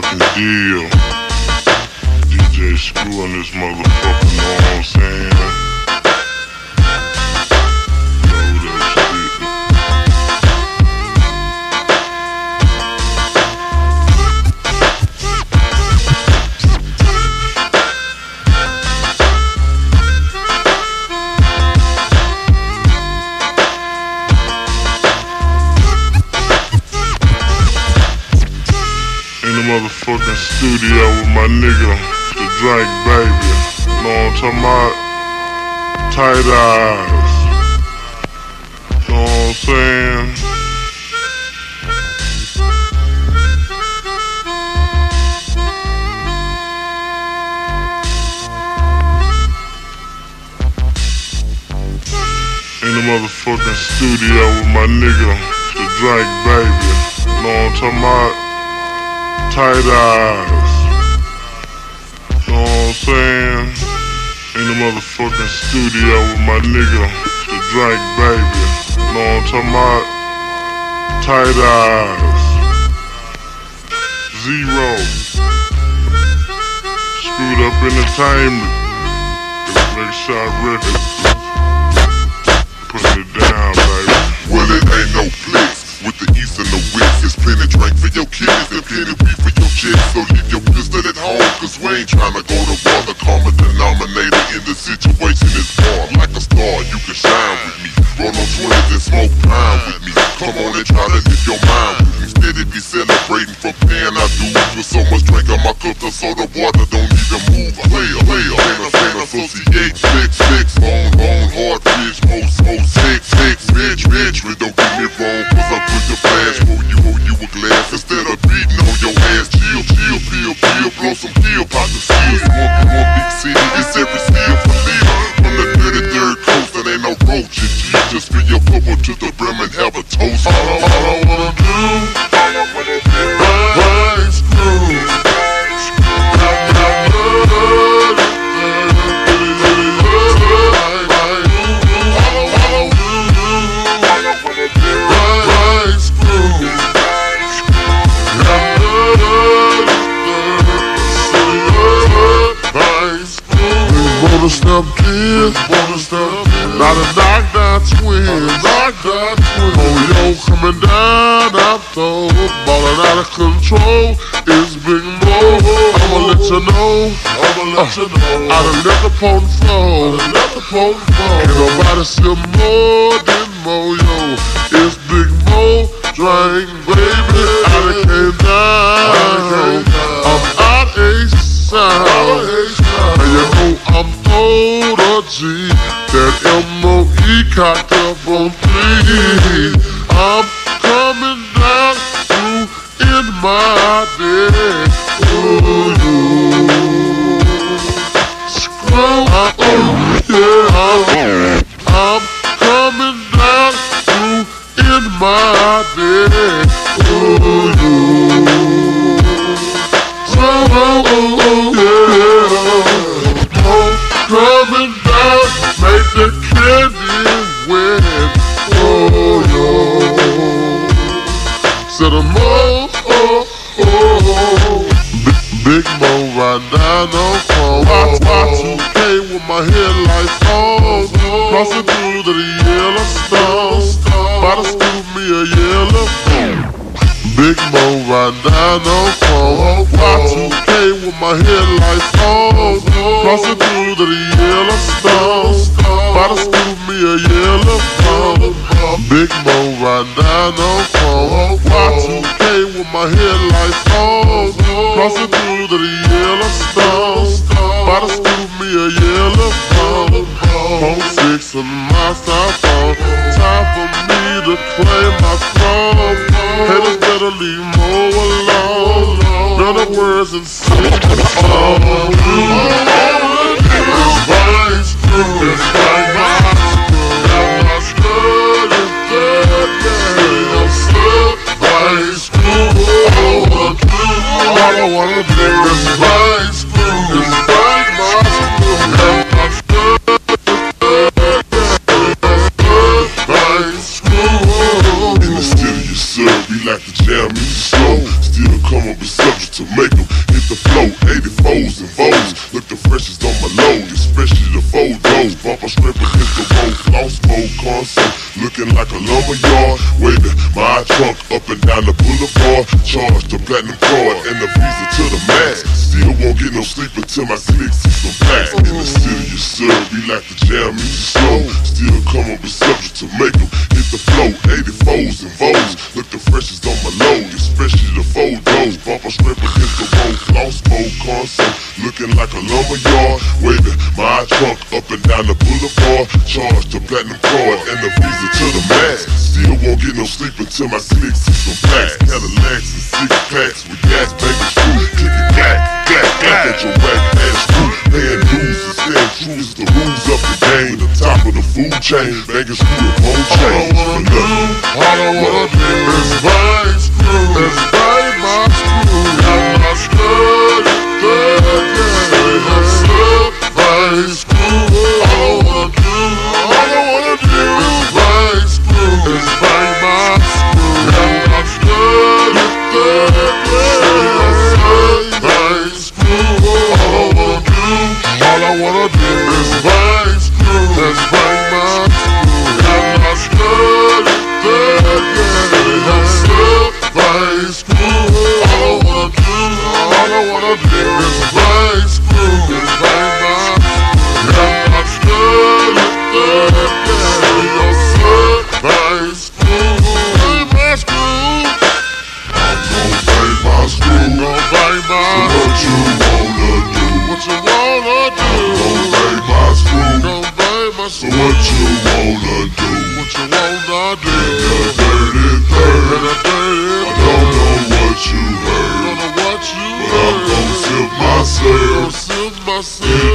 Yeah. DJ Screw on this motherfucker, know what I'm saying? Studio with my nigga, the Drake baby. Know what I'm talking about? Tight eyes. Know what I'm saying? In the motherfucking studio with my nigga, the Drake baby. Know what I'm talking about? Tight eyes. Know what I'm saying? In the motherfucking studio with my nigga, the Drake baby. Know what I'm talking about? Tight eyes. Zero. Screwed up entertainment. Big shot records. Roll on 20s and smoke pine with me. Come on and try to lift your mind with me. Steady be celebrating from paying our dues. With so much drink on my cup, the soda water don't even move. Player, player, fan, fan, associate, kids, wanna step Not a knockdown twin, knockdown twin. Oh, yo, coming down, I'm ballin' out of control. It's Big Moe. I'ma let you know, I'ma let you know. I done left upon the floor, left upon the floor. Ain't nobody see more than Moe, yo. It's Big Moe, drink, baby. I done came down, I'm out a sound. And you know I'm old G That M.O.E. cocked up on three I'm 2K with my headlights on. Crossing through the Yellowstone. By the scoop me a yellow Big Moe right down on phone. Y2K with my headlights on. Crossing through the Yellowstone. By the scoop me a yellow phone. Big Moe right down on phone. Y2K with my headlights on. Better words and sing the song. My my yeah. I'm crew. All. I wanna do is my looking like a lumber yard. Waving my trunk up and down the boulevard, charged the platinum card and the visa to the max. Still won't get no sleep until my slick we like to jam music slow. Still come up with subject to make them hit the flow. 84s and look the freshest on my load, especially the photos. Bumper strip against the road, floss mode console, looking like a lumber yard. Waving my trunk up and down the boulevard, charged the platinum card and the visa to the max. Still won't get no sleep until my slick see some black. Cadillacs and six packs with gas banging screw, kicking black, black, black at your whack ass crew. Paying is the rules of the game. The top of the food chain, banging screw and bone chain. So what you wanna do? What you wanna do? The I don't know what you heard. But I'm gon'